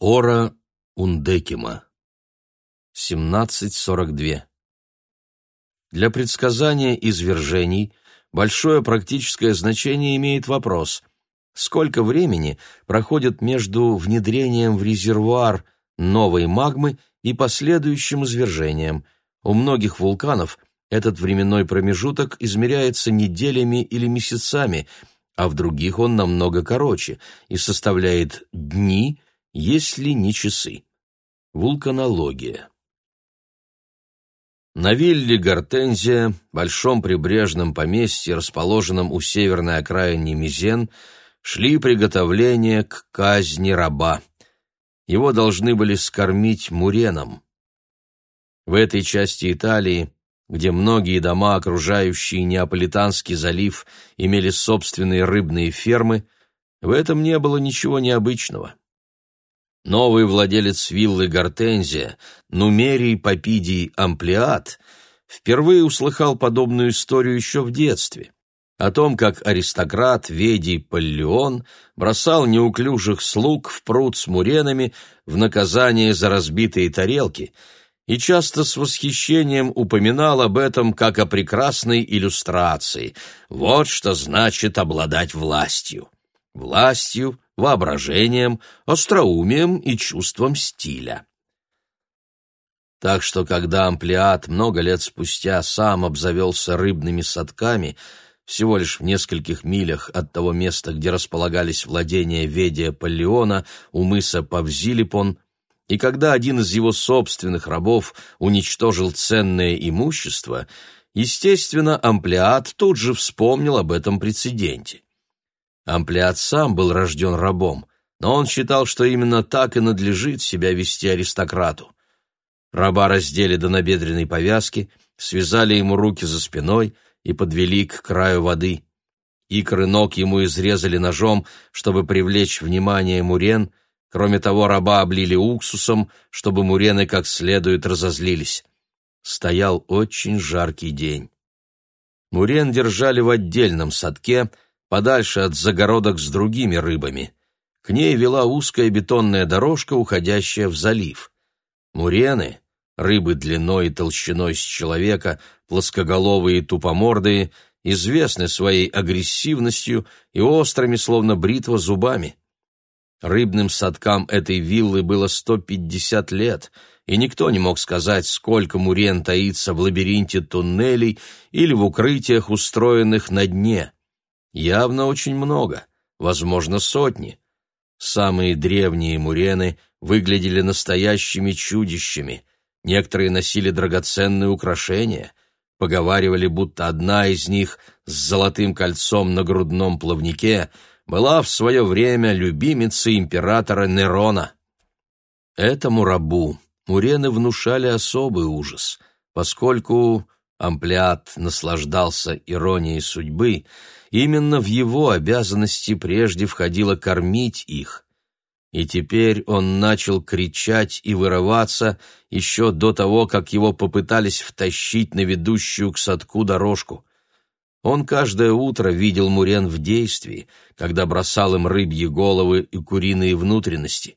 Ора Ундекима. 1742. Для предсказания извержений большое практическое значение имеет вопрос, сколько времени проходит между внедрением в резервуар новой магмы и последующим извержением. У многих вулканов этот временной промежуток измеряется неделями или месяцами, а в других он намного короче и составляет дни, если не часы. Вулканология. На вилле Гортензия, большом прибрежном поместье, расположенном у северной окраины Мизен, шли приготовления к казни раба. Его должны были скормить муреном. В этой части Италии, где многие дома, окружающие Неаполитанский залив, имели собственные рыбные фермы, в этом не было ничего необычного. Новый владелец виллы Гортензия, Нумерий Попидий Амплиат, впервые услыхал подобную историю еще в детстве. О том, как аристократ Ведий Паллион бросал неуклюжих слуг в пруд с муренами в наказание за разбитые тарелки и часто с восхищением упоминал об этом как о прекрасной иллюстрации. Вот что значит обладать властью. Властью, воображением, остроумием и чувством стиля. Так что, когда амплиат много лет спустя сам обзавелся рыбными садками, всего лишь в нескольких милях от того места, где располагались владения Ведия Паллиона у мыса Павзилипон, и когда один из его собственных рабов уничтожил ценное имущество, естественно, амплиат тут же вспомнил об этом прецеденте. Амплиат сам был рожден рабом, но он считал, что именно так и надлежит себя вести аристократу. Раба раздели до набедренной повязки, связали ему руки за спиной и подвели к краю воды. Икры ног ему изрезали ножом, чтобы привлечь внимание мурен, кроме того раба облили уксусом, чтобы мурены как следует разозлились. Стоял очень жаркий день. Мурен держали в отдельном садке — подальше от загородок с другими рыбами. К ней вела узкая бетонная дорожка, уходящая в залив. Мурены, рыбы длиной и толщиной с человека, плоскоголовые и тупомордые, известны своей агрессивностью и острыми, словно бритва, зубами. Рыбным садкам этой виллы было 150 лет, и никто не мог сказать, сколько мурен таится в лабиринте туннелей или в укрытиях, устроенных на дне. Явно очень много, возможно, сотни. Самые древние мурены выглядели настоящими чудищами. Некоторые носили драгоценные украшения. Поговаривали, будто одна из них с золотым кольцом на грудном плавнике была в свое время любимицей императора Нерона. Этому рабу мурены внушали особый ужас, поскольку Амплиат наслаждался иронией судьбы, именно в его обязанности прежде входило кормить их. И теперь он начал кричать и вырываться еще до того, как его попытались втащить на ведущую к садку дорожку. Он каждое утро видел Мурен в действии, когда бросал им рыбьи головы и куриные внутренности.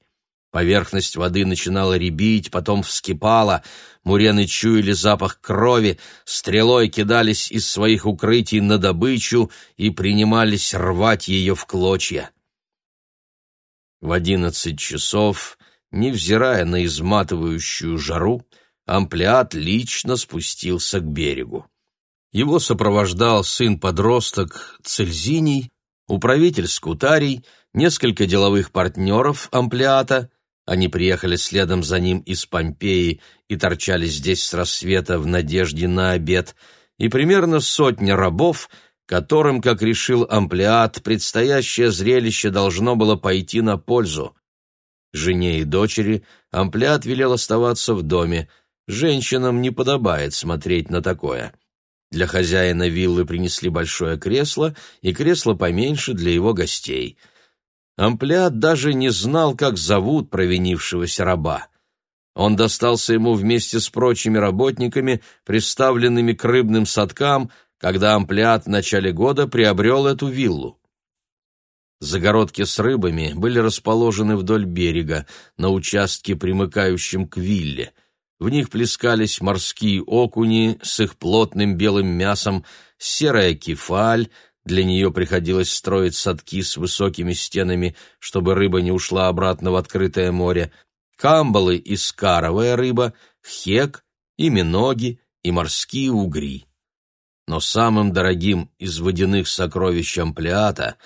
Поверхность воды начинала рябить, потом вскипала, мурены чуяли запах крови, стрелой кидались из своих укрытий на добычу и принимались рвать ее в клочья. В одиннадцать часов, невзирая на изматывающую жару, амплиат лично спустился к берегу. Его сопровождал сын-подросток Цельзиний, управитель Скутарий, несколько деловых партнеров амплиата — они приехали следом за ним из Помпеи и торчали здесь с рассвета в надежде на обед, и примерно сотня рабов, которым, как решил амплиат, предстоящее зрелище должно было пойти на пользу. Жене и дочери амплиат велел оставаться в доме. Женщинам не подобает смотреть на такое. Для хозяина виллы принесли большое кресло и кресло поменьше для его гостей — Амплиат даже не знал, как зовут провинившегося раба. Он достался ему вместе с прочими работниками, представленными к рыбным садкам, когда Амплиат в начале года приобрел эту виллу. Загородки с рыбами были расположены вдоль берега, на участке, примыкающем к вилле. В них плескались морские окуни с их плотным белым мясом, серая кефаль, для нее приходилось строить садки с высокими стенами, чтобы рыба не ушла обратно в открытое море, камбалы и скаровая рыба, хек, и миноги, и морские угри. Но самым дорогим из водяных сокровищ амплиата —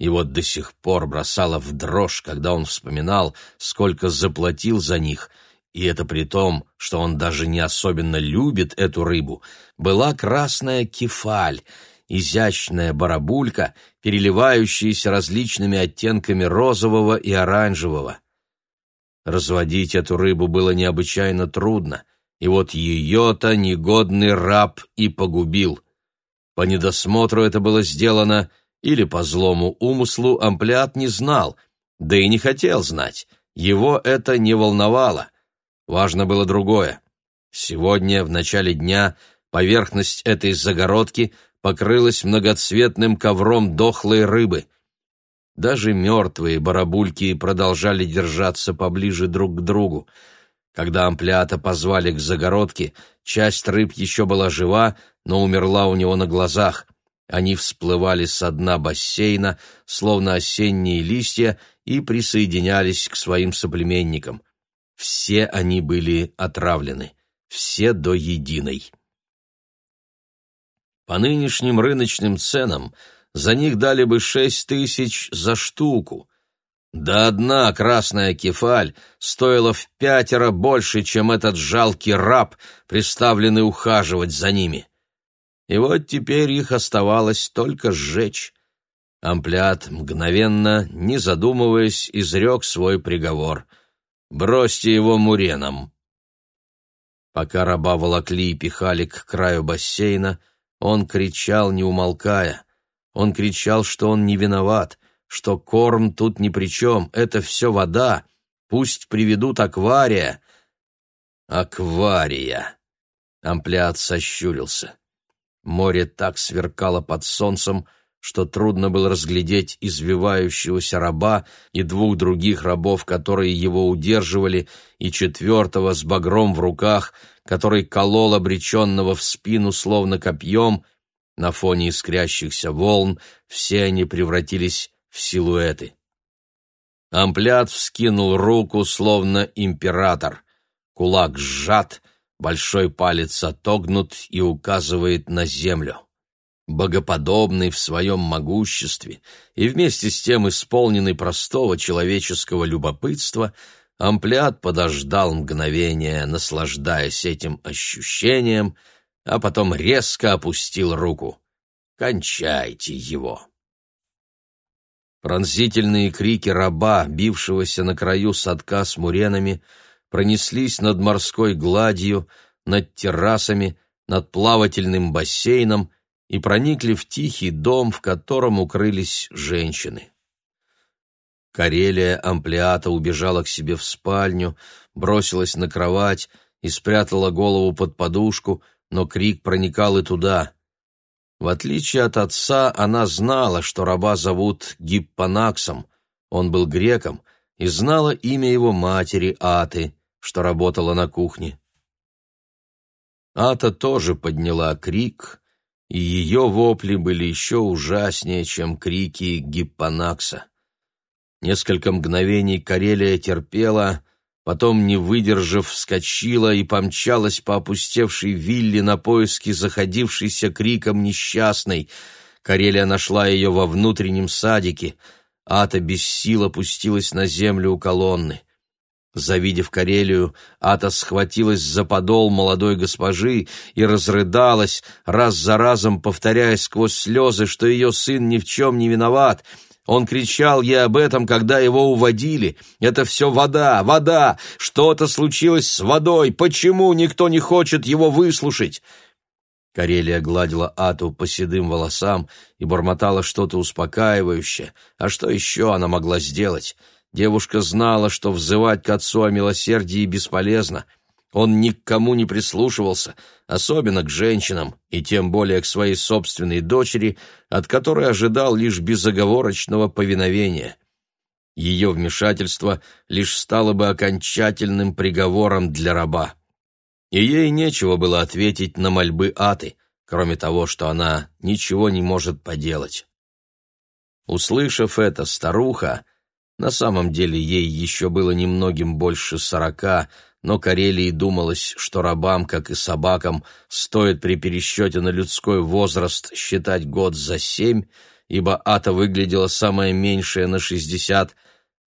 вот до сих пор бросало в дрожь, когда он вспоминал, сколько заплатил за них, и это при том, что он даже не особенно любит эту рыбу, была красная кефаль, изящная барабулька, переливающаяся различными оттенками розового и оранжевого. Разводить эту рыбу было необычайно трудно, и вот ее-то негодный раб и погубил. По недосмотру это было сделано — или по злому умыслу амплиат не знал, да и не хотел знать. Его это не волновало. Важно было другое. Сегодня, в начале дня, поверхность этой загородки покрылась многоцветным ковром дохлой рыбы. Даже мертвые барабульки продолжали держаться поближе друг к другу. Когда амплиата позвали к загородке, часть рыб еще была жива, но умерла у него на глазах. Они всплывали со дна бассейна, словно осенние листья, и присоединялись к своим соплеменникам. Все они были отравлены, все до единой. По нынешним рыночным ценам за них дали бы шесть тысяч за штуку. Да одна красная кефаль стоила в пятеро больше, чем этот жалкий раб, приставленный ухаживать за ними. И вот теперь их оставалось только сжечь. Амплиат мгновенно, не задумываясь, изрек свой приговор. «Бросьте его муреном». Пока раба волокли и пихали к краю бассейна, он кричал, не умолкая. Он кричал, что он не виноват, что корм тут ни при чем, это все вода, пусть приведут аквария. Аквария. Амплиат сощурился. Море так сверкало под солнцем, что трудно было разглядеть извивающегося раба и двух других рабов, которые его удерживали, и четвертого с багром в руках, который колол обреченного в спину словно копьем. На фоне искрящихся волн все они превратились в силуэты. Амплят вскинул руку, словно император. Кулак сжат — Большой палец отогнут и указывает на землю. Богоподобный в своем могуществе и вместе с тем исполненный простого человеческого любопытства, Амплиат подождал мгновение, наслаждаясь этим ощущением, а потом резко опустил руку. «Кончайте его!» Пронзительные крики раба, бившегося на краю садка с муренами, — пронеслись над морской гладью, над террасами, над плавательным бассейном и проникли в тихий дом, в котором укрылись женщины. Карелия Амплиата убежала к себе в спальню, бросилась на кровать и спрятала голову под подушку, но крик проникал и туда. В отличие от отца, она знала, что раба зовут Гиппанаксом, он был греком, и знала имя его матери Аты, что работала на кухне. Ата тоже подняла крик, и ее вопли были еще ужаснее, чем крики Гиппанакса. Несколько мгновений Карелия терпела, потом, не выдержав, вскочила и помчалась по опустевшей вилле на поиски заходившейся криком несчастной. Карелия нашла ее во внутреннем садике. Ата без сил опустилась на землю у колонны. Завидев Карелию, Ата схватилась за подол молодой госпожи и разрыдалась, раз за разом повторяя сквозь слезы, что ее сын ни в чем не виноват. Он кричал ей об этом, когда его уводили. «Это все вода, вода! Что-то случилось с водой! Почему никто не хочет его выслушать?» Карелия гладила Ату по седым волосам и бормотала что-то успокаивающее. А что еще она могла сделать? Девушка знала, что взывать к отцу о милосердии бесполезно. Он ни к кому не прислушивался, особенно к женщинам, и тем более к своей собственной дочери, от которой ожидал лишь безоговорочного повиновения. Ее вмешательство лишь стало бы окончательным приговором для раба. И ей нечего было ответить на мольбы Аты, кроме того, что она ничего не может поделать. Услышав это, старуха, на самом деле ей еще было немногим больше сорока, но Карелии думалось, что рабам, как и собакам, стоит при пересчете на людской возраст считать год за семь, ибо Ата выглядела самое меньшее на шестьдесят,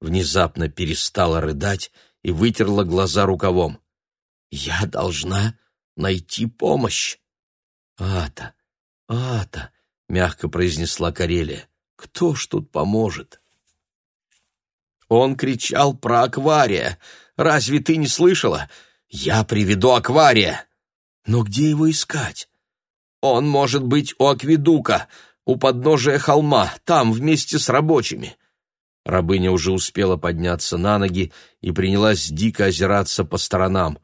внезапно перестала рыдать и вытерла глаза рукавом. «Я должна найти помощь!» «Ата, Ата!» — мягко произнесла Карелия. «Кто ж тут поможет?» Он кричал про аквария. Разве ты не слышала? Я приведу аквария. Но где его искать? Он может быть у акведука, у подножия холма, там вместе с рабочими. Рабыня уже успела подняться на ноги и принялась дико озираться по сторонам.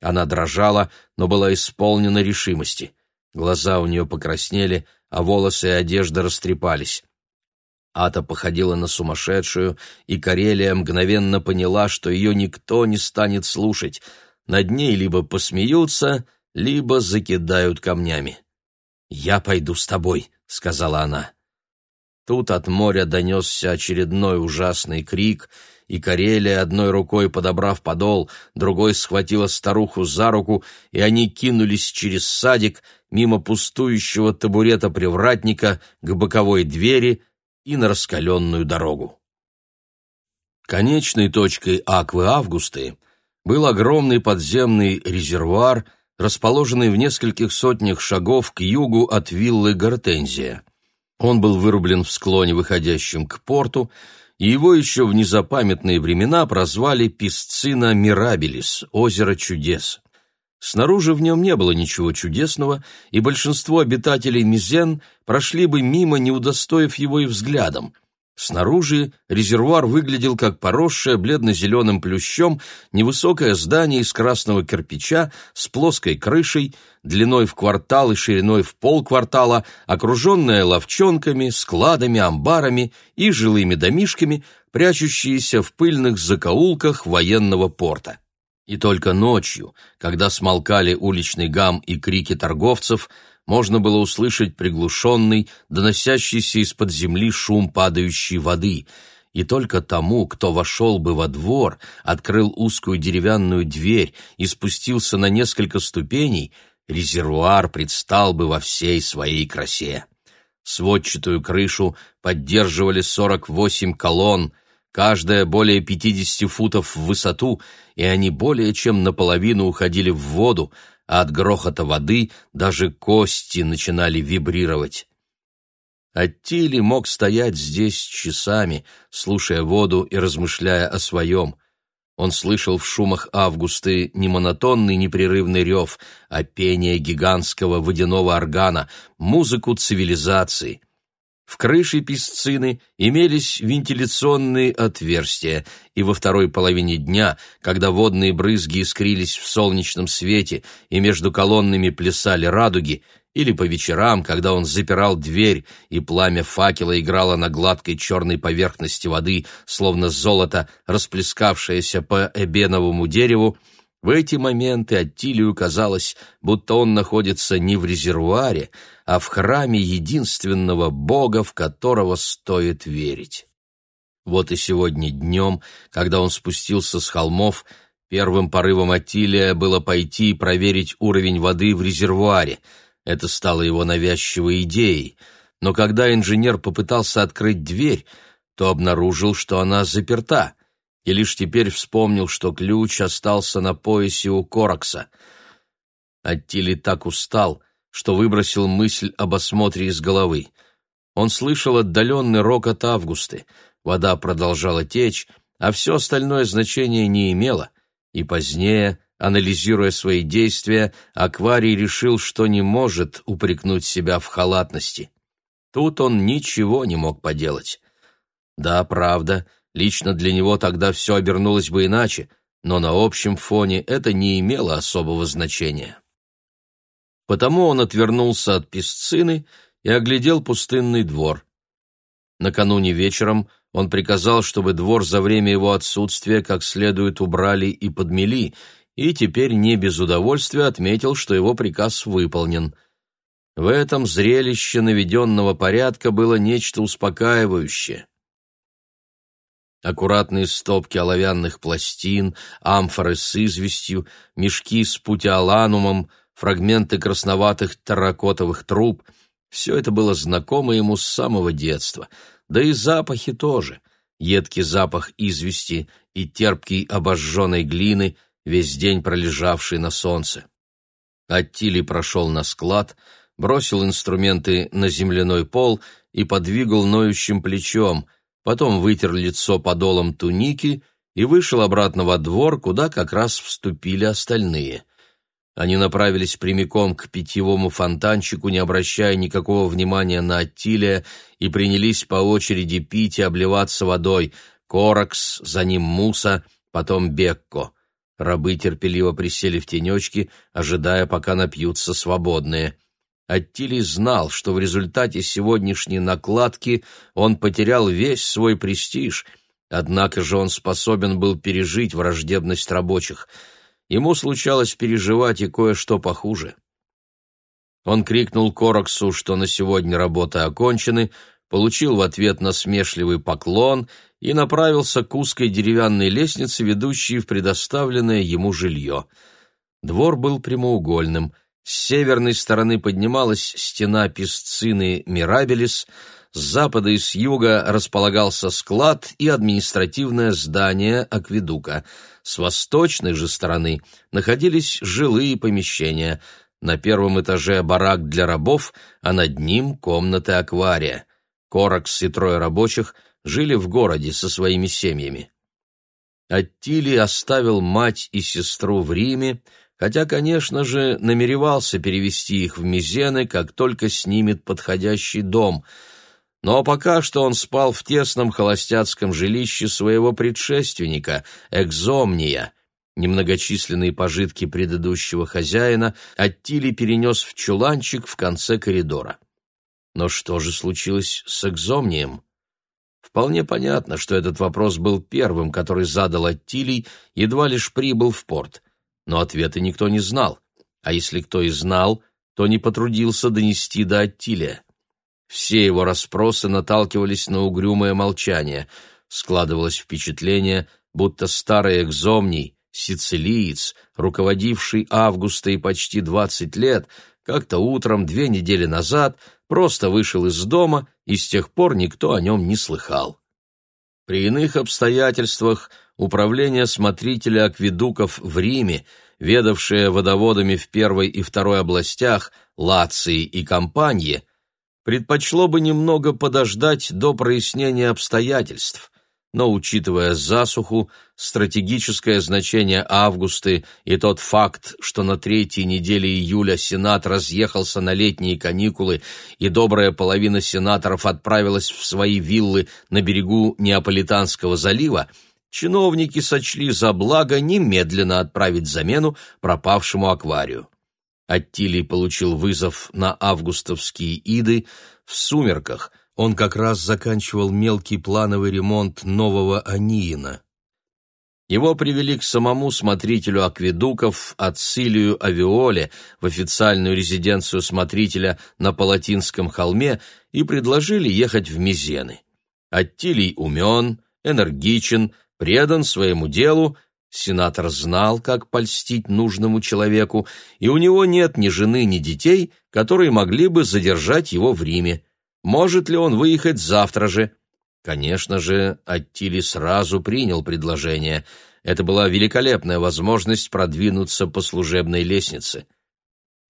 Она дрожала, но была исполнена решимости. Глаза у нее покраснели, а волосы и одежда растрепались. Ата походила на сумасшедшую, и Карелия мгновенно поняла, что ее никто не станет слушать. Над ней либо посмеются, либо закидают камнями. «Я пойду с тобой», — сказала она. Тут от моря донесся очередной ужасный крик, и Карелия, одной рукой подобрав подол, другой схватила старуху за руку, и они кинулись через садик, мимо пустующего табурета привратника, к боковой двери, и на раскаленную дорогу. Конечной точкой Аквы Августы был огромный подземный резервуар, расположенный в нескольких сотнях шагов к югу от виллы Гортензия. Он был вырублен в склоне, выходящем к порту, и его еще в незапамятные времена прозвали Писцина Мирабелис – озеро чудес. Снаружи в нем не было ничего чудесного, и большинство обитателей Мизен прошли бы мимо, не удостоив его и взглядом. Снаружи резервуар выглядел как поросшее бледно-зеленым плющом невысокое здание из красного кирпича с плоской крышей, длиной в квартал и шириной в полквартала, окруженное ловчонками, складами, амбарами и жилыми домишками, прячущиеся в пыльных закоулках военного порта. И только ночью, когда смолкали уличный гам и крики торговцев, можно было услышать приглушенный, доносящийся из-под земли шум падающей воды, и только тому, кто вошел бы во двор, открыл узкую деревянную дверь и спустился на несколько ступеней, резервуар предстал бы во всей своей красе. Сводчатую крышу поддерживали сорок восемь колонн, каждая более 50 футов в высоту, и они более чем наполовину уходили в воду, а от грохота воды даже кости начинали вибрировать. Аттили мог стоять здесь часами, слушая воду и размышляя о своем. Он слышал в шумах Августы не монотонный непрерывный рев, а пение гигантского водяного органа, музыку цивилизации — в крыше песцины имелись вентиляционные отверстия, и во второй половине дня, когда водные брызги искрились в солнечном свете и между колоннами плясали радуги, или по вечерам, когда он запирал дверь, и пламя факела играло на гладкой черной поверхности воды, словно золото, расплескавшееся по эбеновому дереву, в эти моменты Аттилию казалось, будто он находится не в резервуаре, а в храме единственного Бога, в которого стоит верить. Вот и сегодня днем, когда он спустился с холмов, первым порывом Аттилия было пойти и проверить уровень воды в резервуаре. Это стало его навязчивой идеей. Но когда инженер попытался открыть дверь, то обнаружил, что она заперта — и лишь теперь вспомнил, что ключ остался на поясе у Коракса. Аттили так устал, что выбросил мысль об осмотре из головы. Он слышал отдаленный рокот Августы, вода продолжала течь, а все остальное значение не имело, и позднее, анализируя свои действия, Акварий решил, что не может упрекнуть себя в халатности. Тут он ничего не мог поделать. Да, правда, — Лично для него тогда все обернулось бы иначе, но на общем фоне это не имело особого значения. Потому он отвернулся от песцины и оглядел пустынный двор. Накануне вечером он приказал, чтобы двор за время его отсутствия как следует убрали и подмели, и теперь не без удовольствия отметил, что его приказ выполнен. В этом зрелище наведенного порядка было нечто успокаивающее. Аккуратные стопки оловянных пластин, амфоры с известью, мешки с путиоланумом, фрагменты красноватых терракотовых труб — все это было знакомо ему с самого детства, да и запахи тоже. Едкий запах извести и терпкий обожженной глины, весь день пролежавший на солнце. Аттили прошел на склад, бросил инструменты на земляной пол и подвигал ноющим плечом, потом вытер лицо подолом туники и вышел обратно во двор, куда как раз вступили остальные. Они направились прямиком к питьевому фонтанчику, не обращая никакого внимания на Аттилия, и принялись по очереди пить и обливаться водой. Коракс, за ним Муса, потом Бекко. Рабы терпеливо присели в тенечки, ожидая, пока напьются свободные. Аттилий знал, что в результате сегодняшней накладки он потерял весь свой престиж, однако же он способен был пережить враждебность рабочих — ему случалось переживать и кое-что похуже. Он крикнул Короксу, что на сегодня работы окончены, получил в ответ насмешливый поклон и направился к узкой деревянной лестнице, ведущей в предоставленное ему жилье. Двор был прямоугольным. С северной стороны поднималась стена песцины Мирабелис, с запада и с юга располагался склад и административное здание акведука — с восточной же стороны находились жилые помещения. На первом этаже барак для рабов, а над ним комнаты аквария. Коракс и трое рабочих жили в городе со своими семьями. Аттили оставил мать и сестру в Риме, хотя, конечно же, намеревался перевести их в Мизены, как только снимет подходящий дом — но пока что он спал в тесном холостяцком жилище своего предшественника, Экзомния. Немногочисленные пожитки предыдущего хозяина Аттили перенес в чуланчик в конце коридора. Но что же случилось с Экзомнием? Вполне понятно, что этот вопрос был первым, который задал Аттилий, едва лишь прибыл в порт. Но ответа никто не знал, а если кто и знал, то не потрудился донести до Аттилия. Все его расспросы наталкивались на угрюмое молчание. Складывалось впечатление, будто старый экзомний, сицилиец, руководивший Августа и почти двадцать лет, как-то утром две недели назад просто вышел из дома, и с тех пор никто о нем не слыхал. При иных обстоятельствах управление смотрителя акведуков в Риме, ведавшее водоводами в первой и второй областях, Лации и Кампанье, предпочло бы немного подождать до прояснения обстоятельств, но, учитывая засуху, стратегическое значение Августы и тот факт, что на третьей неделе июля Сенат разъехался на летние каникулы и добрая половина сенаторов отправилась в свои виллы на берегу Неаполитанского залива, чиновники сочли за благо немедленно отправить замену пропавшему акварию. Аттилий получил вызов на августовские иды. В сумерках он как раз заканчивал мелкий плановый ремонт нового Аниина. Его привели к самому смотрителю акведуков Ацилию Авиоле в официальную резиденцию смотрителя на Палатинском холме и предложили ехать в Мизены. Аттилий умен, энергичен, предан своему делу Сенатор знал, как польстить нужному человеку, и у него нет ни жены, ни детей, которые могли бы задержать его в Риме. Может ли он выехать завтра же? Конечно же, Аттили сразу принял предложение. Это была великолепная возможность продвинуться по служебной лестнице.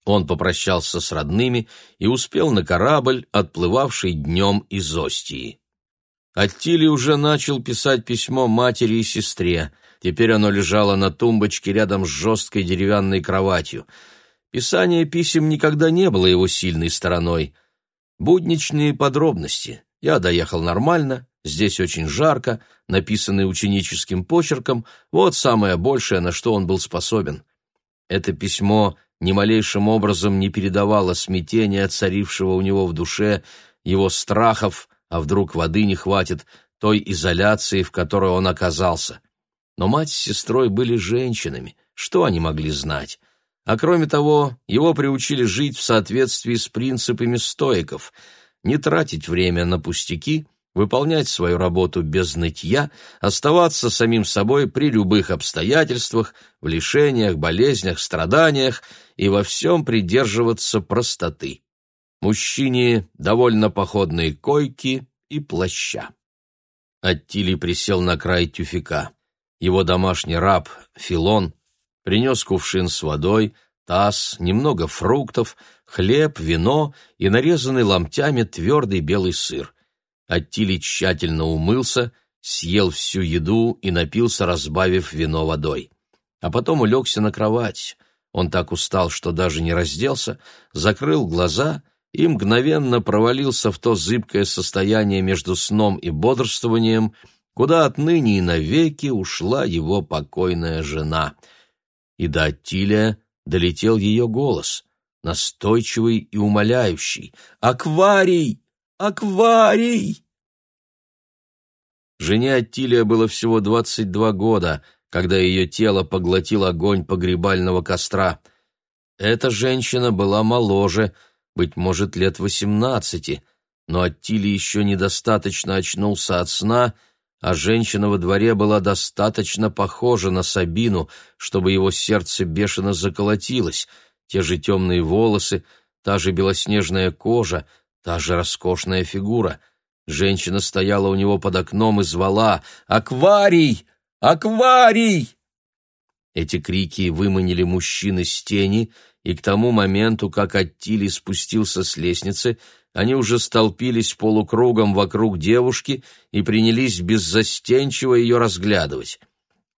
Он попрощался с родными и успел на корабль, отплывавший днем из Остии. Аттили уже начал писать письмо матери и сестре — Теперь оно лежало на тумбочке рядом с жесткой деревянной кроватью. Писание писем никогда не было его сильной стороной. Будничные подробности. Я доехал нормально, здесь очень жарко, написанный ученическим почерком, вот самое большее, на что он был способен. Это письмо ни малейшим образом не передавало смятения, царившего у него в душе, его страхов, а вдруг воды не хватит, той изоляции, в которой он оказался. Но мать с сестрой были женщинами, что они могли знать? А кроме того, его приучили жить в соответствии с принципами стоиков, не тратить время на пустяки, выполнять свою работу без нытья, оставаться самим собой при любых обстоятельствах, в лишениях, болезнях, страданиях и во всем придерживаться простоты. Мужчине довольно походные койки и плаща. Аттили присел на край тюфика. Его домашний раб, Филон, принес кувшин с водой, таз, немного фруктов, хлеб, вино и нарезанный ломтями твердый белый сыр. Аттили тщательно умылся, съел всю еду и напился, разбавив вино водой. А потом улегся на кровать. Он так устал, что даже не разделся, закрыл глаза и мгновенно провалился в то зыбкое состояние между сном и бодрствованием, куда отныне и навеки ушла его покойная жена — и до Аттилия долетел ее голос, настойчивый и умоляющий. «Акварий! Акварий!» Жене Аттилия было всего двадцать два года, когда ее тело поглотил огонь погребального костра. Эта женщина была моложе, быть может, лет восемнадцати, но Аттилий еще недостаточно очнулся от сна — а женщина во дворе была достаточно похожа на Сабину, чтобы его сердце бешено заколотилось, те же темные волосы, та же белоснежная кожа, та же роскошная фигура. Женщина стояла у него под окном и звала «Акварий! Акварий!» Эти крики выманили мужчин из тени, и к тому моменту, как Аттили спустился с лестницы, они уже столпились полукругом вокруг девушки и принялись беззастенчиво ее разглядывать.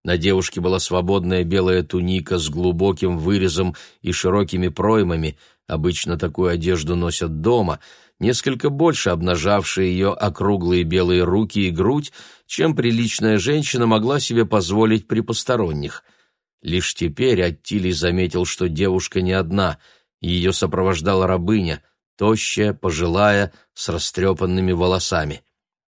На девушке была свободная белая туника с глубоким вырезом и широкими проймами, обычно такую одежду носят дома, несколько больше обнажавшая ее округлые белые руки и грудь, чем приличная женщина могла себе позволить при посторонних. Лишь теперь Аттилий заметил, что девушка не одна, ее сопровождала рабыня — тощая, пожилая, с растрепанными волосами.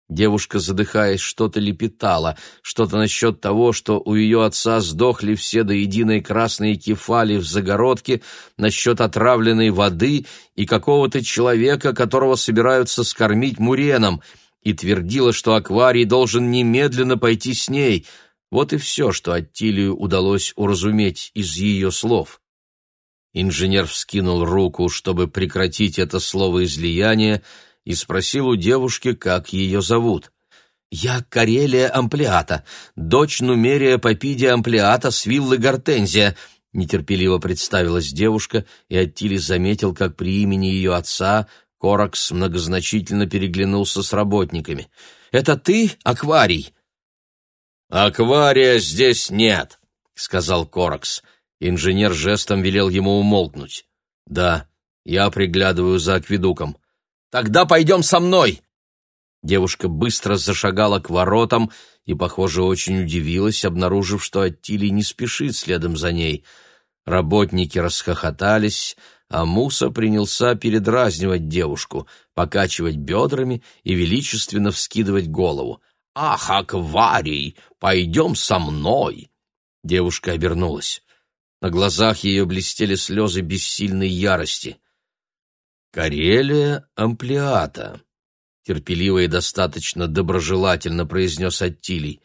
Девушка, задыхаясь, что-то лепетала, что-то насчет того, что у ее отца сдохли все до единой красные кефали в загородке, насчет отравленной воды и какого-то человека, которого собираются скормить муреном, и твердила, что акварий должен немедленно пойти с ней. Вот и все, что Аттилию удалось уразуметь из ее слов. Инженер вскинул руку, чтобы прекратить это словоизлияние, и спросил у девушки, как ее зовут. «Я Карелия Амплиата, дочь Нумерия Попидия Амплиата с виллы Гортензия», нетерпеливо представилась девушка, и Аттили заметил, как при имени ее отца Коракс многозначительно переглянулся с работниками. «Это ты, Акварий?» «Аквария здесь нет», — сказал Коракс. Инженер жестом велел ему умолкнуть. «Да, я приглядываю за акведуком». «Тогда пойдем со мной!» Девушка быстро зашагала к воротам и, похоже, очень удивилась, обнаружив, что Аттилий не спешит следом за ней. Работники расхохотались, а Муса принялся передразнивать девушку, покачивать бедрами и величественно вскидывать голову. «Ах, акварий, пойдем со мной!» Девушка обернулась. На глазах ее блестели слезы бессильной ярости. «Карелия амплиата», — терпеливо и достаточно доброжелательно произнес Аттилий.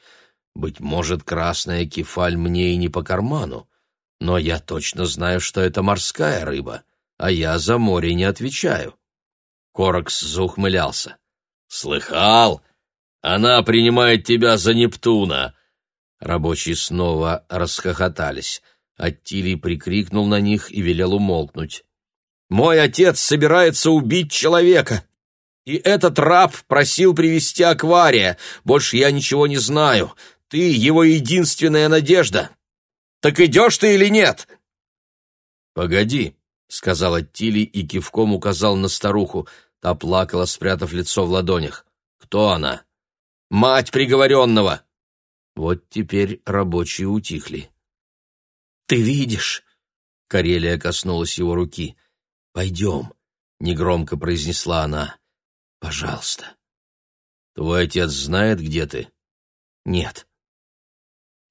«Быть может, красная кефаль мне и не по карману, но я точно знаю, что это морская рыба, а я за море не отвечаю». Коракс заухмылялся. «Слыхал? Она принимает тебя за Нептуна!» Рабочие снова расхохотались. Аттилий прикрикнул на них и велел умолкнуть. «Мой отец собирается убить человека, и этот раб просил привести аквария. Больше я ничего не знаю. Ты его единственная надежда. Так идешь ты или нет?» «Погоди», — сказал Аттилий и кивком указал на старуху. Та плакала, спрятав лицо в ладонях. «Кто она?» Мать приговоренного!» Вот теперь рабочие утихли. «Ты видишь?» — Карелия коснулась его руки. «Пойдем», — негромко произнесла она. «Пожалуйста». «Твой отец знает, где ты?» «Нет».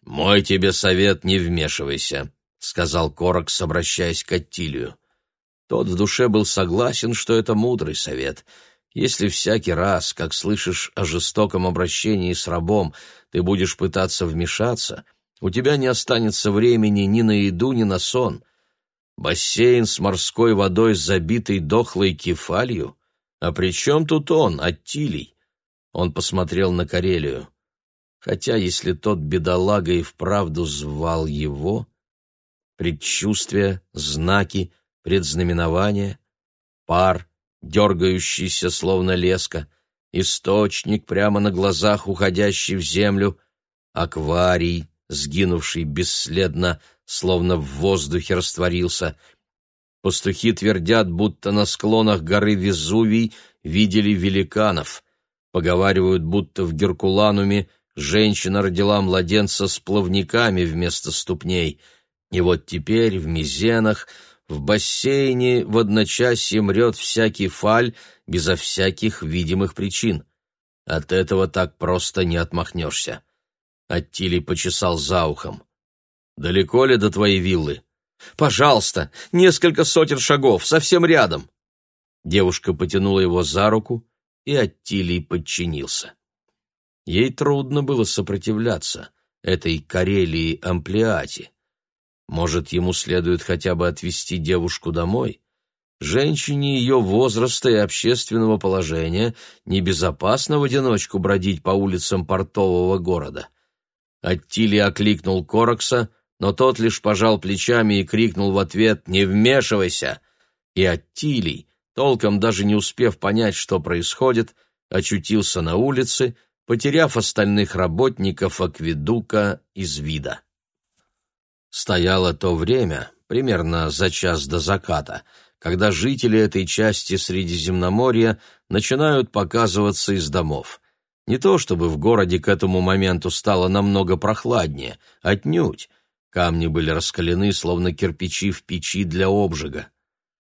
«Мой тебе совет, не вмешивайся», — сказал Коракс, обращаясь к Аттилию. Тот в душе был согласен, что это мудрый совет. Если всякий раз, как слышишь о жестоком обращении с рабом, ты будешь пытаться вмешаться, у тебя не останется времени ни на еду, ни на сон. Бассейн с морской водой, забитый дохлой кефалью? А при чем тут он, Аттилий? Он посмотрел на Карелию. Хотя, если тот бедолага и вправду звал его, предчувствия, знаки, предзнаменования, пар, дергающийся, словно леска, источник, прямо на глазах уходящий в землю, акварий, сгинувший бесследно, словно в воздухе растворился. Пастухи твердят, будто на склонах горы Везувий видели великанов. Поговаривают, будто в Геркулануме женщина родила младенца с плавниками вместо ступней. И вот теперь в Мизенах, в бассейне в одночасье мрет всякий фаль безо всяких видимых причин. От этого так просто не отмахнешься. Аттилий почесал за ухом. «Далеко ли до твоей виллы?» «Пожалуйста, несколько сотен шагов, совсем рядом». Девушка потянула его за руку, и Аттилий подчинился. Ей трудно было сопротивляться этой Карелии Амплиати. Может, ему следует хотя бы отвезти девушку домой? Женщине ее возраста и общественного положения небезопасно в одиночку бродить по улицам портового города. Аттили окликнул Коракса, но тот лишь пожал плечами и крикнул в ответ «Не вмешивайся!» И Аттилий, толком даже не успев понять, что происходит, очутился на улице, потеряв остальных работников акведука из вида. Стояло то время, примерно за час до заката, когда жители этой части Средиземноморья начинают показываться из домов. Не то чтобы в городе к этому моменту стало намного прохладнее, отнюдь. Камни были раскалены, словно кирпичи в печи для обжига.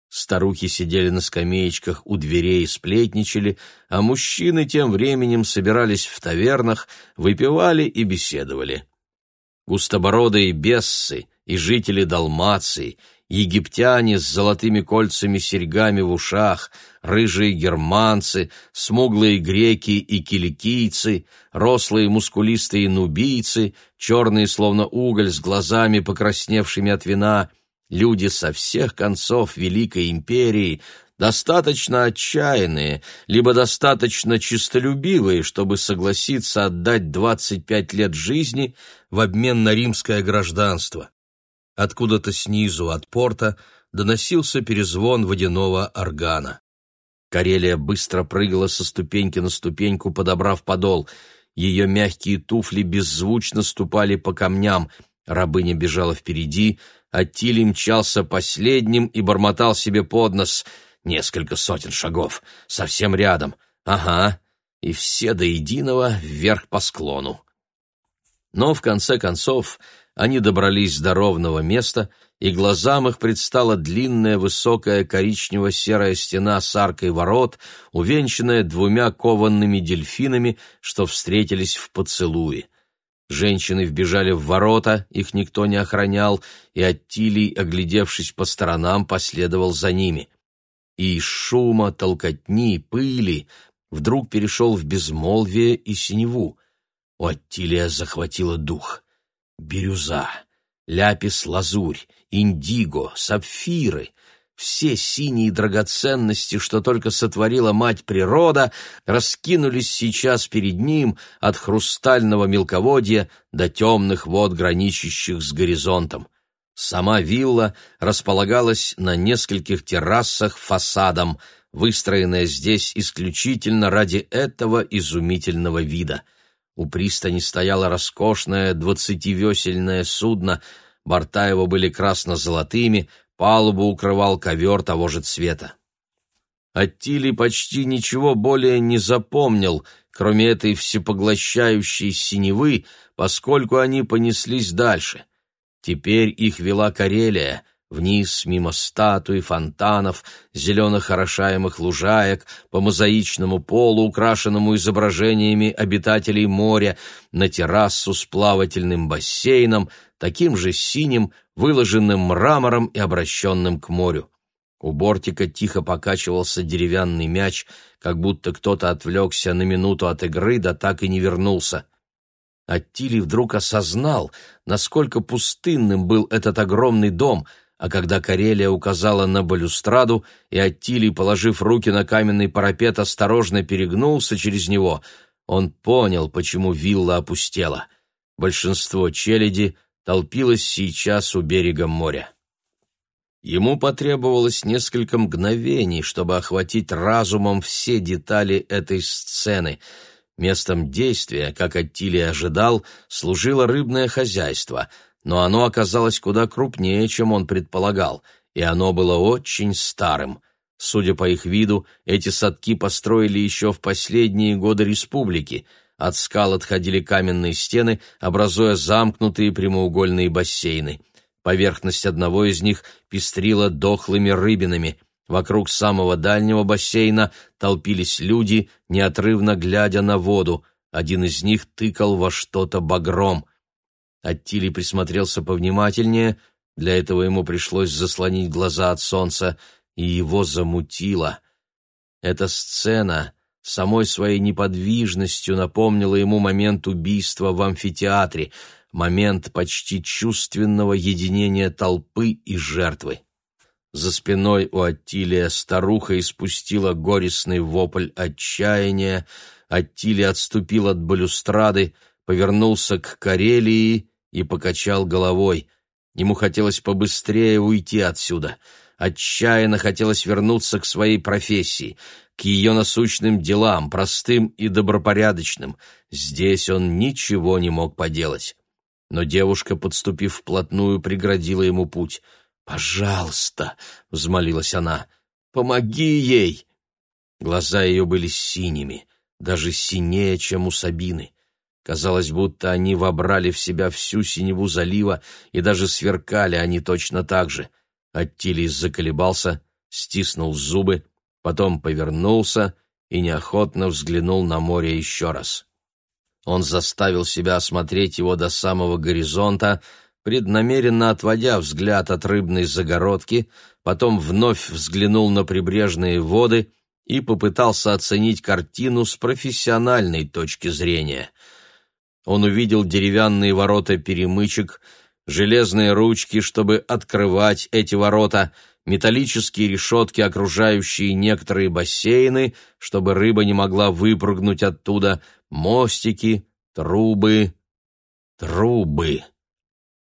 Старухи сидели на скамеечках у дверей и сплетничали, а мужчины тем временем собирались в тавернах, выпивали и беседовали. Густобородые бессы и жители Далмации, египтяне с золотыми кольцами-серьгами в ушах, рыжие германцы, смуглые греки и киликийцы, рослые мускулистые нубийцы, черные словно уголь с глазами, покрасневшими от вина, люди со всех концов Великой Империи, достаточно отчаянные, либо достаточно чистолюбивые, чтобы согласиться отдать 25 лет жизни в обмен на римское гражданство. Откуда-то снизу от порта доносился перезвон водяного органа. Карелия быстро прыгала со ступеньки на ступеньку, подобрав подол. Ее мягкие туфли беззвучно ступали по камням. Рабыня бежала впереди, а Тиль мчался последним и бормотал себе под нос. Несколько сотен шагов, совсем рядом. Ага, и все до единого вверх по склону. Но, в конце концов, они добрались до ровного места, и глазам их предстала длинная высокая коричнево-серая стена с аркой ворот, увенчанная двумя кованными дельфинами, что встретились в поцелуе. Женщины вбежали в ворота, их никто не охранял, и Аттилий, оглядевшись по сторонам, последовал за ними. И шума, толкотни, пыли вдруг перешел в безмолвие и синеву. У Аттилия захватило дух. Бирюза, ляпис-лазурь, индиго, сапфиры — все синие драгоценности, что только сотворила мать природа, раскинулись сейчас перед ним от хрустального мелководья до темных вод, граничащих с горизонтом. Сама вилла располагалась на нескольких террасах фасадом, выстроенная здесь исключительно ради этого изумительного вида — у пристани стояло роскошное двадцативесельное судно, борта его были красно-золотыми, палубу укрывал ковер того же цвета. Аттили почти ничего более не запомнил, кроме этой всепоглощающей синевы, поскольку они понеслись дальше. Теперь их вела Карелия, вниз мимо статуй, фонтанов, зеленых орошаемых лужаек, по мозаичному полу, украшенному изображениями обитателей моря, на террасу с плавательным бассейном, таким же синим, выложенным мрамором и обращенным к морю. У бортика тихо покачивался деревянный мяч, как будто кто-то отвлекся на минуту от игры, да так и не вернулся. Аттили вдруг осознал, насколько пустынным был этот огромный дом, а когда Карелия указала на балюстраду, и Аттили, положив руки на каменный парапет, осторожно перегнулся через него, он понял, почему вилла опустела. Большинство челяди толпилось сейчас у берега моря. Ему потребовалось несколько мгновений, чтобы охватить разумом все детали этой сцены. Местом действия, как Аттилий ожидал, служило рыбное хозяйство, но оно оказалось куда крупнее, чем он предполагал, и оно было очень старым. Судя по их виду, эти садки построили еще в последние годы республики. От скал отходили каменные стены, образуя замкнутые прямоугольные бассейны. Поверхность одного из них пестрила дохлыми рыбинами. Вокруг самого дальнего бассейна толпились люди, неотрывно глядя на воду. Один из них тыкал во что-то багром. Аттили присмотрелся повнимательнее, для этого ему пришлось заслонить глаза от солнца, и его замутило. Эта сцена самой своей неподвижностью напомнила ему момент убийства в амфитеатре — момент почти чувственного единения толпы и жертвы. За спиной у Аттилия старуха испустила горестный вопль отчаяния, Аттилий отступил от балюстрады, повернулся к Карелии и покачал головой. Ему хотелось побыстрее уйти отсюда. Отчаянно хотелось вернуться к своей профессии, к ее насущным делам, простым и добропорядочным. Здесь он ничего не мог поделать но девушка, подступив вплотную, преградила ему путь. «Пожалуйста!» — взмолилась она. «Помоги ей!» Глаза ее были синими, даже синее, чем у Сабины. Казалось, будто они вобрали в себя всю синеву залива, и даже сверкали они точно так же. Аттилий заколебался, стиснул зубы, потом повернулся и неохотно взглянул на море еще раз. Он заставил себя осмотреть его до самого горизонта, преднамеренно отводя взгляд от рыбной загородки, потом вновь взглянул на прибрежные воды и попытался оценить картину с профессиональной точки зрения. Он увидел деревянные ворота перемычек, железные ручки, чтобы открывать эти ворота, металлические решетки, окружающие некоторые бассейны, чтобы рыба не могла выпрыгнуть оттуда, мостики, трубы, трубы.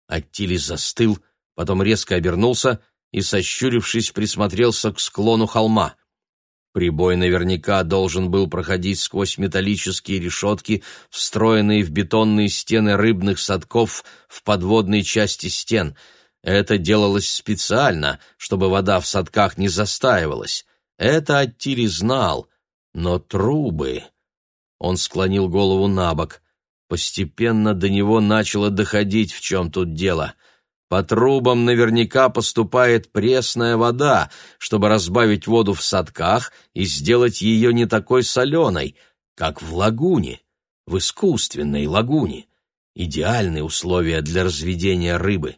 Аттили застыл, потом резко обернулся и, сощурившись, присмотрелся к склону холма. Прибой наверняка должен был проходить сквозь металлические решетки, встроенные в бетонные стены рыбных садков в подводной части стен. Это делалось специально, чтобы вода в садках не застаивалась. Это Аттили знал, но трубы... Он склонил голову на бок. Постепенно до него начало доходить, в чем тут дело. По трубам наверняка поступает пресная вода, чтобы разбавить воду в садках и сделать ее не такой соленой, как в лагуне, в искусственной лагуне. Идеальные условия для разведения рыбы.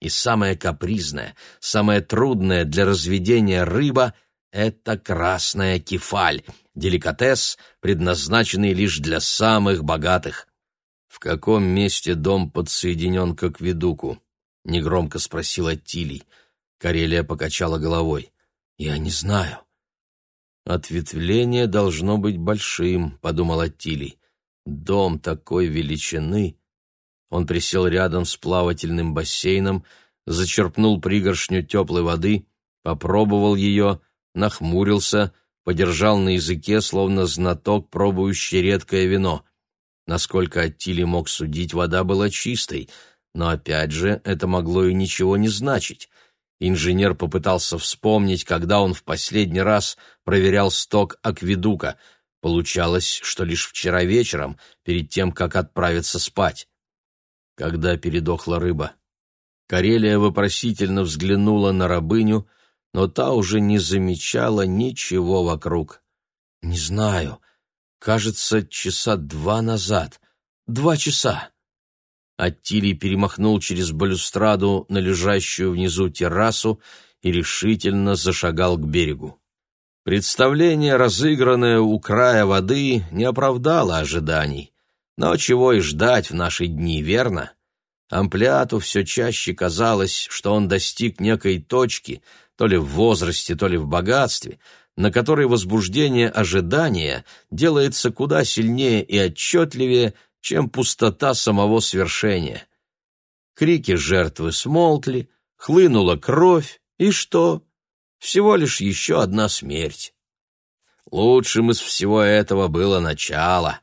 И самое капризное, самое трудное для разведения рыба — это красная кефаль — деликатес, предназначенный лишь для самых богатых. «В каком месте дом подсоединен к акведуку?» — негромко спросила Тилий. Карелия покачала головой. «Я не знаю». «Ответвление должно быть большим», — подумал Аттилий. «Дом такой величины». Он присел рядом с плавательным бассейном, зачерпнул пригоршню теплой воды, попробовал ее, нахмурился — подержал на языке, словно знаток, пробующий редкое вино. Насколько Аттили мог судить, вода была чистой, но опять же это могло и ничего не значить. Инженер попытался вспомнить, когда он в последний раз проверял сток акведука. Получалось, что лишь вчера вечером, перед тем, как отправиться спать. Когда передохла рыба. Карелия вопросительно взглянула на рабыню, но та уже не замечала ничего вокруг. «Не знаю. Кажется, часа два назад. Два часа». Аттилий перемахнул через балюстраду на лежащую внизу террасу и решительно зашагал к берегу. Представление, разыгранное у края воды, не оправдало ожиданий. Но чего и ждать в наши дни, верно? Амплиату все чаще казалось, что он достиг некой точки, то ли в возрасте, то ли в богатстве, на которой возбуждение ожидания делается куда сильнее и отчетливее, чем пустота самого свершения. Крики жертвы смолкли, хлынула кровь, и что? Всего лишь еще одна смерть. Лучшим из всего этого было начало,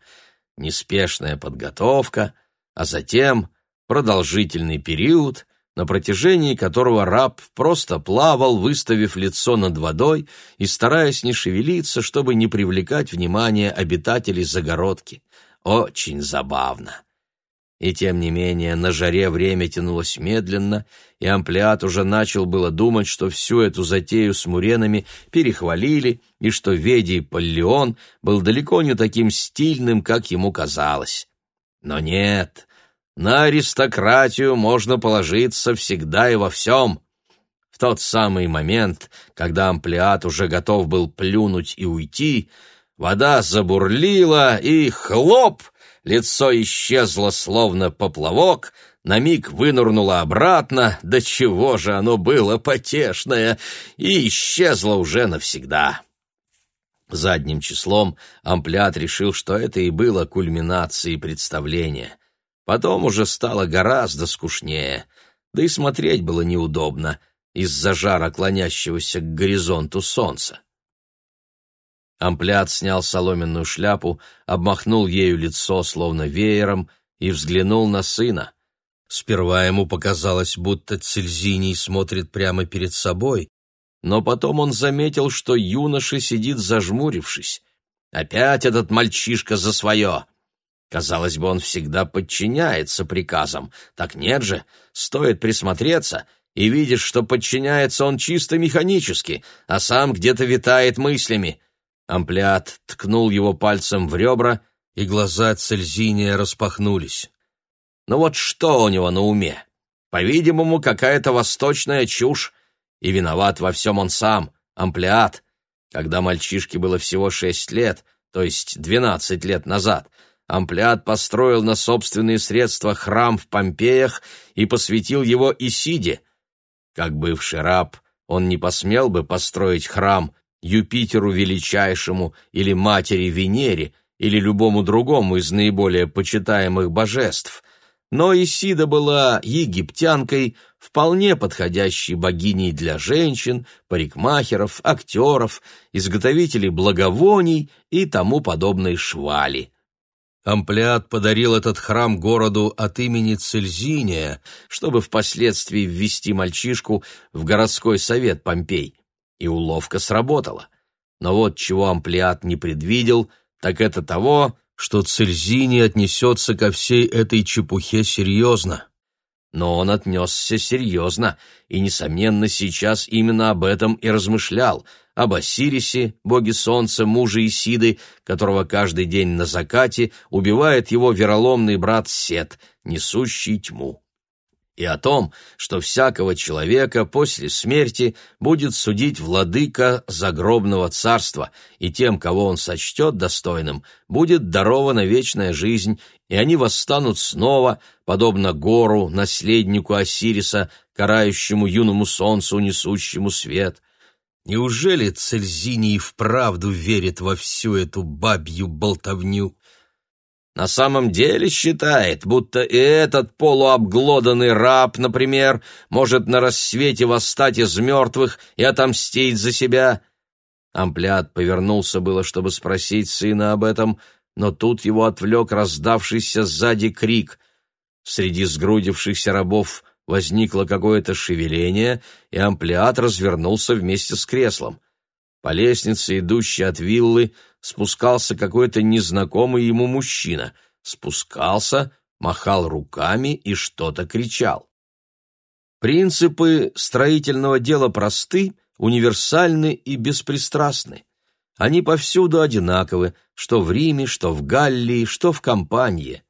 неспешная подготовка, а затем продолжительный период, на протяжении которого раб просто плавал, выставив лицо над водой и стараясь не шевелиться, чтобы не привлекать внимание обитателей загородки. Очень забавно. И тем не менее на жаре время тянулось медленно, и амплиат уже начал было думать, что всю эту затею с муренами перехвалили, и что Ведий Паллион был далеко не таким стильным, как ему казалось. Но нет, на аристократию можно положиться всегда и во всем. В тот самый момент, когда амплиат уже готов был плюнуть и уйти, вода забурлила, и хлоп! лицо исчезло словно поплавок, на миг вынырнуло обратно, до чего же оно было потешное, и исчезло уже навсегда. Задним числом амплиат решил, что это и было кульминацией представления. Потом уже стало гораздо скучнее, да и смотреть было неудобно из-за жара клонящегося к горизонту солнца. Амплиат снял соломенную шляпу, обмахнул ею лицо, словно веером, и взглянул на сына. Сперва ему показалось, будто Цельзиний смотрит прямо перед собой, но потом он заметил, что юноша сидит зажмурившись. Опять этот мальчишка за свое. Казалось бы, он всегда подчиняется приказам. Так нет же, стоит присмотреться, и видишь, что подчиняется он чисто механически, а сам где-то витает мыслями. Амплиат ткнул его пальцем в ребра, и глаза Цельзиния распахнулись. Ну вот что у него на уме? По-видимому, какая-то восточная чушь, и виноват во всем он сам, Амплиат. Когда мальчишке было всего шесть лет, то есть двенадцать лет назад, Амплиат построил на собственные средства храм в Помпеях и посвятил его Исиде. Как бывший раб, он не посмел бы построить храм Юпитеру Величайшему или Матери Венере или любому другому из наиболее почитаемых божеств. Но Исида была египтянкой, вполне подходящей богиней для женщин, парикмахеров, актеров, изготовителей благовоний и тому подобной швали. Амплиат подарил этот храм городу от имени Цельзиния, чтобы впоследствии ввести мальчишку в городской совет Помпей и уловка сработала. Но вот чего амплиат не предвидел, так это того, что Цельзини отнесется ко всей этой чепухе серьезно. Но он отнесся серьезно, и, несомненно, сейчас именно об этом и размышлял, об Осирисе, боге солнца, муже Исиды, которого каждый день на закате убивает его вероломный брат Сет, несущий тьму и о том, что всякого человека после смерти будет судить владыка загробного царства, и тем, кого он сочтет достойным, будет дарована вечная жизнь, и они восстанут снова, подобно гору, наследнику Осириса, карающему юному солнцу, несущему свет. Неужели Цельзиний вправду верит во всю эту бабью болтовню? На самом деле считает, будто и этот полуобглоданный раб, например, может на рассвете восстать из мертвых и отомстить за себя. Амплиат повернулся было, чтобы спросить сына об этом, но тут его отвлек раздавшийся сзади крик. Среди сгрудившихся рабов возникло какое-то шевеление, и амплиат развернулся вместе с креслом. По лестнице, идущей от виллы, спускался какой-то незнакомый ему мужчина. Спускался, махал руками и что-то кричал. Принципы строительного дела просты, универсальны и беспристрастны. Они повсюду одинаковы, что в Риме, что в Галлии, что в Кампании.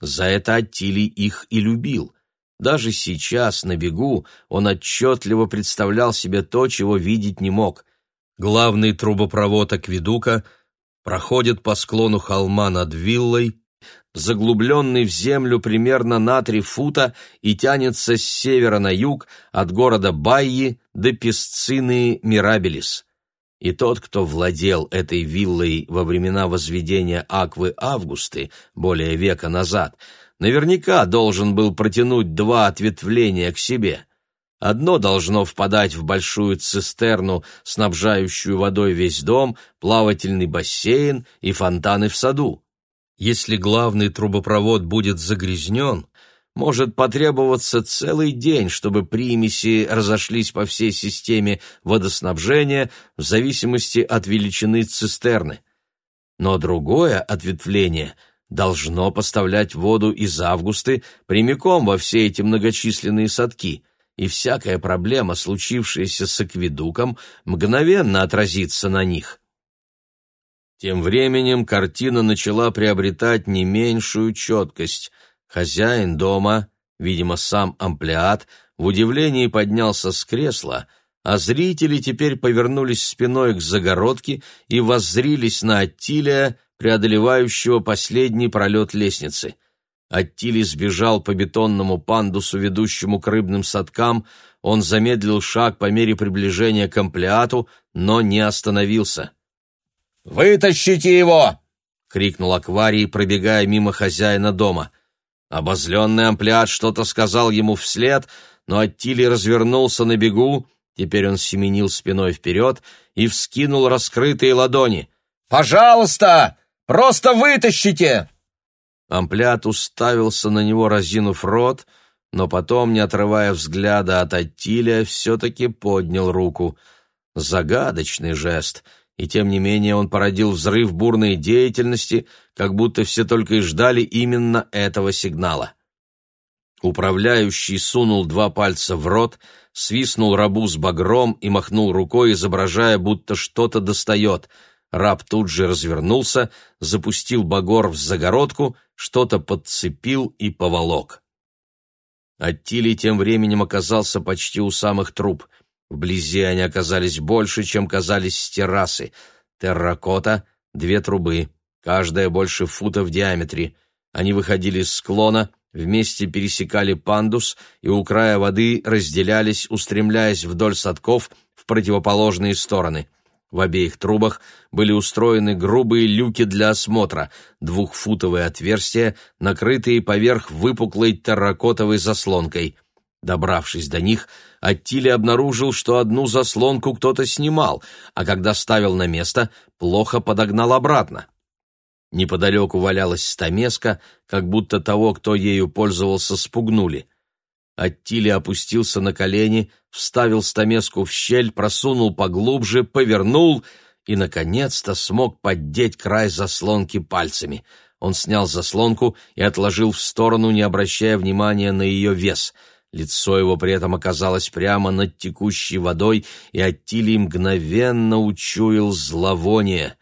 За это Аттилий их и любил. Даже сейчас, на бегу, он отчетливо представлял себе то, чего видеть не мог. Главный трубопровод Акведука проходит по склону холма над виллой, заглубленный в землю примерно на три фута и тянется с севера на юг от города Байи до Песцины Мирабелис. И тот, кто владел этой виллой во времена возведения Аквы Августы, более века назад, наверняка должен был протянуть два ответвления к себе. Одно должно впадать в большую цистерну, снабжающую водой весь дом, плавательный бассейн и фонтаны в саду. Если главный трубопровод будет загрязнен, может потребоваться целый день, чтобы примеси разошлись по всей системе водоснабжения в зависимости от величины цистерны. Но другое ответвление должно поставлять воду из августы прямиком во все эти многочисленные садки, и всякая проблема, случившаяся с акведуком, мгновенно отразится на них. Тем временем картина начала приобретать не меньшую четкость. Хозяин дома, видимо, сам амплиат, в удивлении поднялся с кресла, а зрители теперь повернулись спиной к загородке и воззрились на Аттилия, преодолевающего последний пролет лестницы. Аттилий сбежал по бетонному пандусу, ведущему к рыбным садкам, он замедлил шаг по мере приближения к амплиату, но не остановился. «Вытащите его!» — крикнул Акварий, пробегая мимо хозяина дома. Обозленный амплиат что-то сказал ему вслед, но Аттилий развернулся на бегу, теперь он семенил спиной вперед и вскинул раскрытые ладони. «Пожалуйста, просто вытащите!» Амплиат уставился на него, разинув рот, но потом, не отрывая взгляда от Аттилия, все-таки поднял руку. Загадочный жест — и тем не менее он породил взрыв бурной деятельности, как будто все только и ждали именно этого сигнала. Управляющий сунул два пальца в рот, свистнул рабу с багром и махнул рукой, изображая, будто что-то достает. Раб тут же развернулся, запустил багор в загородку, что-то подцепил и поволок. Аттилий тем временем оказался почти у самых труб — Вблизи они оказались больше, чем казались с террасы. Терракота — две трубы, каждая больше фута в диаметре. Они выходили с склона, вместе пересекали пандус и у края воды разделялись, устремляясь вдоль садков в противоположные стороны. В обеих трубах были устроены грубые люки для осмотра, двухфутовые отверстия, накрытые поверх выпуклой терракотовой заслонкой. Добравшись до них, Аттили обнаружил, что одну заслонку кто-то снимал, а когда ставил на место, плохо подогнал обратно. Неподалеку валялась стамеска, как будто того, кто ею пользовался, спугнули. Аттили опустился на колени, вставил стамеску в щель, просунул поглубже, повернул и, наконец-то, смог поддеть край заслонки пальцами. Он снял заслонку и отложил в сторону, не обращая внимания на ее вес — Лицо его при этом оказалось прямо над текущей водой, и Аттилий мгновенно учуял зловоние.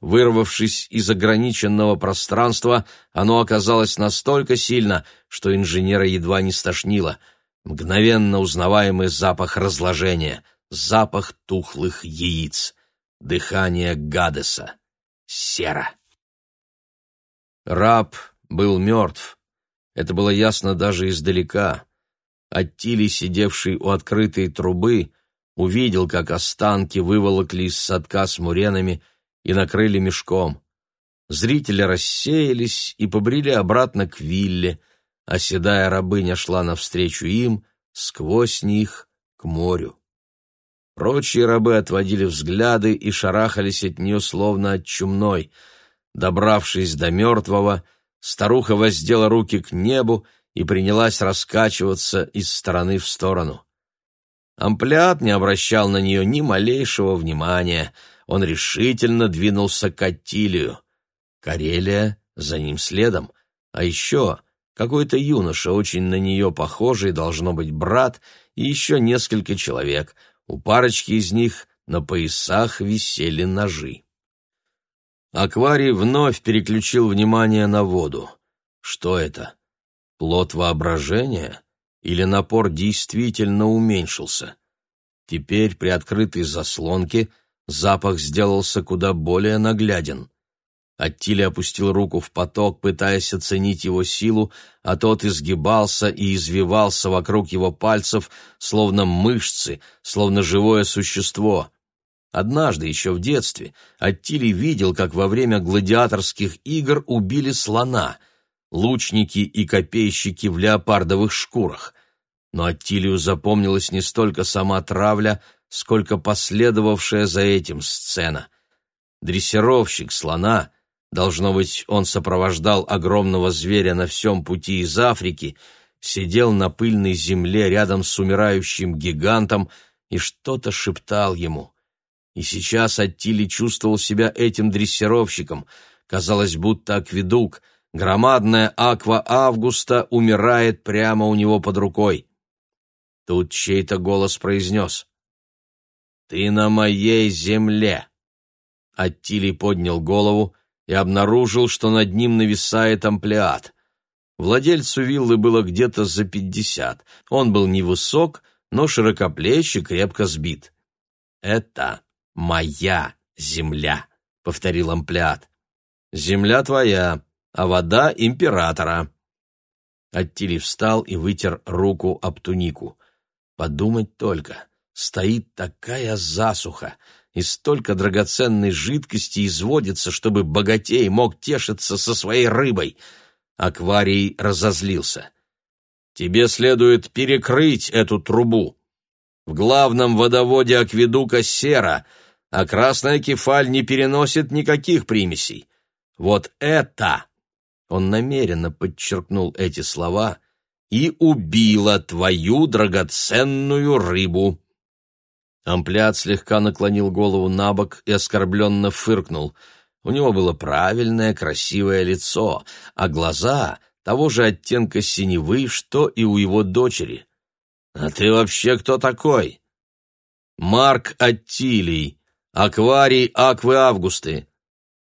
Вырвавшись из ограниченного пространства, оно оказалось настолько сильно, что инженера едва не стошнило. Мгновенно узнаваемый запах разложения, запах тухлых яиц, дыхание Гадеса, сера. Раб был мертв. Это было ясно даже издалека. Аттили, сидевший у открытой трубы, увидел, как останки выволокли из садка с муренами и накрыли мешком. Зрители рассеялись и побрели обратно к вилле, а седая рабыня шла навстречу им, сквозь них, к морю. Прочие рабы отводили взгляды и шарахались от нее, словно от чумной. Добравшись до мертвого, старуха воздела руки к небу и принялась раскачиваться из стороны в сторону. Амплиат не обращал на нее ни малейшего внимания. Он решительно двинулся к Аттилию. Карелия за ним следом. А еще какой-то юноша, очень на нее похожий, должно быть брат, и еще несколько человек. У парочки из них на поясах висели ножи. Акварий вновь переключил внимание на воду. Что это? Плод воображения? Или напор действительно уменьшился? Теперь при открытой заслонке запах сделался куда более нагляден. Аттили опустил руку в поток, пытаясь оценить его силу, а тот изгибался и извивался вокруг его пальцев, словно мышцы, словно живое существо. Однажды, еще в детстве, Аттили видел, как во время гладиаторских игр убили слона, лучники и копейщики в леопардовых шкурах. Но Аттилию запомнилась не столько сама травля, сколько последовавшая за этим сцена. Дрессировщик слона — должно быть, он сопровождал огромного зверя на всем пути из Африки, сидел на пыльной земле рядом с умирающим гигантом и что-то шептал ему. И сейчас Аттили чувствовал себя этим дрессировщиком. Казалось, будто акведук, громадная аква Августа, умирает прямо у него под рукой. Тут чей-то голос произнес «Ты на моей земле!» Аттили поднял голову, и обнаружил, что над ним нависает амплиат. Владельцу виллы было где-то за пятьдесят. Он был невысок, но широкоплеч и крепко сбит. «Это моя земля», — повторил амплиат. «Земля твоя, а вода императора». Аттили встал и вытер руку об тунику. Подумать только, стоит такая засуха, и столько драгоценной жидкости изводится, чтобы богатей мог тешиться со своей рыбой. Акварий разозлился. Тебе следует перекрыть эту трубу. В главном водоводе акведука сера, а красная кефаль не переносит никаких примесей. Вот это, он намеренно подчеркнул эти слова, и убила твою драгоценную рыбу. Амплиат слегка наклонил голову на бок и оскорбленно фыркнул. У него было правильное, красивое лицо, а глаза того же оттенка синевы, что и у его дочери. «А ты вообще кто такой?» «Марк Аттилий, акварий Аквы Августы».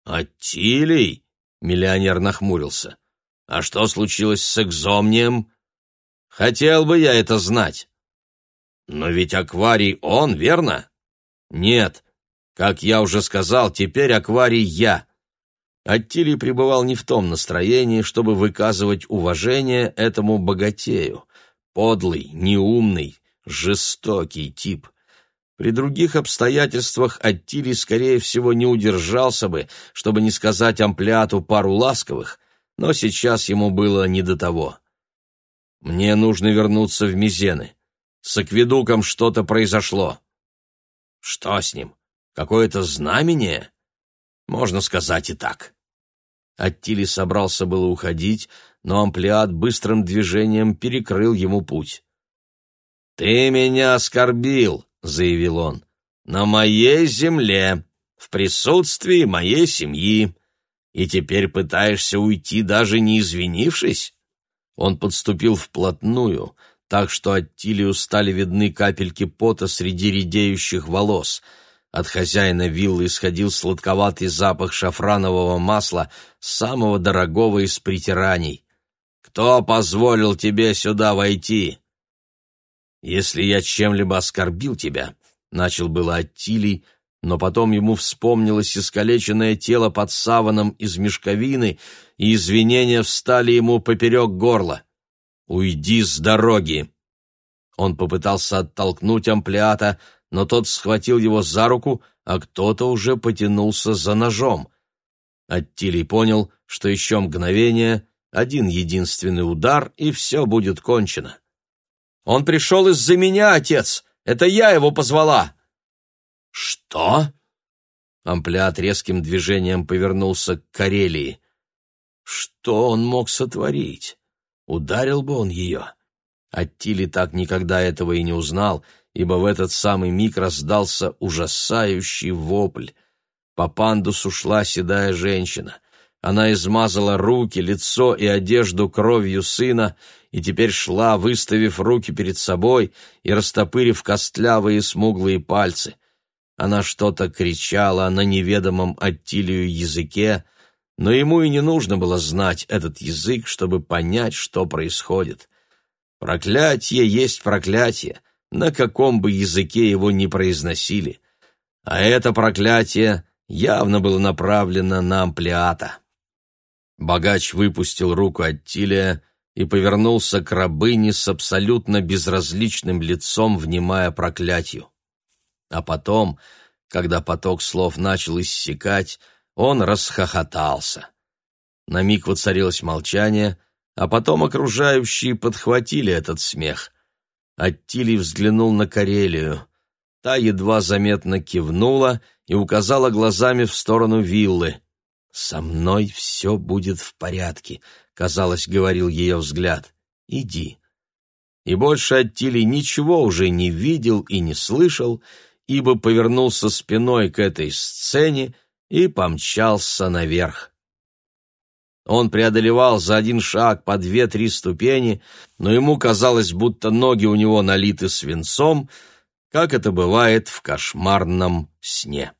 «Аттилий?» — миллионер нахмурился. «А что случилось с экзомнием?» «Хотел бы я это знать». Но ведь акварий он, верно? Нет. Как я уже сказал, теперь акварий я. Аттилий пребывал не в том настроении, чтобы выказывать уважение этому богатею. Подлый, неумный, жестокий тип. При других обстоятельствах Аттилий, скорее всего, не удержался бы, чтобы не сказать амплиату пару ласковых, но сейчас ему было не до того. «Мне нужно вернуться в Мизены. С акведуком что-то произошло. Что с ним? Какое-то знамение? Можно сказать и так. Аттили собрался было уходить, но амплиат быстрым движением перекрыл ему путь. «Ты меня оскорбил», — заявил он, — «на моей земле, в присутствии моей семьи, и теперь пытаешься уйти, даже не извинившись?» Он подступил вплотную, — так что от Тилию стали видны капельки пота среди редеющих волос. От хозяина виллы исходил сладковатый запах шафранового масла, самого дорогого из притираний. «Кто позволил тебе сюда войти?» «Если я чем-либо оскорбил тебя», — начал было Аттилий, но потом ему вспомнилось искалеченное тело под саваном из мешковины, и извинения встали ему поперек горла. «Уйди с дороги!» Он попытался оттолкнуть амплиата, но тот схватил его за руку, а кто-то уже потянулся за ножом. Аттилий понял, что еще мгновение, один единственный удар, и все будет кончено. «Он пришел из-за меня, отец! Это я его позвала!» «Что?» Амплиат резким движением повернулся к Карелии. Что он мог сотворить? Ударил бы он ее. Аттили так никогда этого и не узнал, ибо в этот самый миг раздался ужасающий вопль. По пандусу шла седая женщина. Она измазала руки, лицо и одежду кровью сына и теперь шла, выставив руки перед собой и растопырив костлявые смуглые пальцы. Она что-то кричала на неведомом Аттилию языке, но ему и не нужно было знать этот язык, чтобы понять, что происходит. Проклятие есть проклятие, на каком бы языке его ни произносили. А это проклятие явно было направлено на амплиата. Богач выпустил руку от Тилия и повернулся к рабыне с абсолютно безразличным лицом, внимая проклятию. А потом, когда поток слов начал иссякать, он расхохотался. На миг воцарилось молчание, а потом окружающие подхватили этот смех. Аттилий взглянул на Карелию. Та едва заметно кивнула и указала глазами в сторону виллы. «Со мной все будет в порядке», — казалось, говорил ее взгляд. «Иди». И больше Аттилий ничего уже не видел и не слышал, ибо повернулся спиной к этой сцене и помчался наверх. Он преодолевал за один шаг по две-три ступени, но ему казалось, будто ноги у него налиты свинцом, как это бывает в кошмарном сне.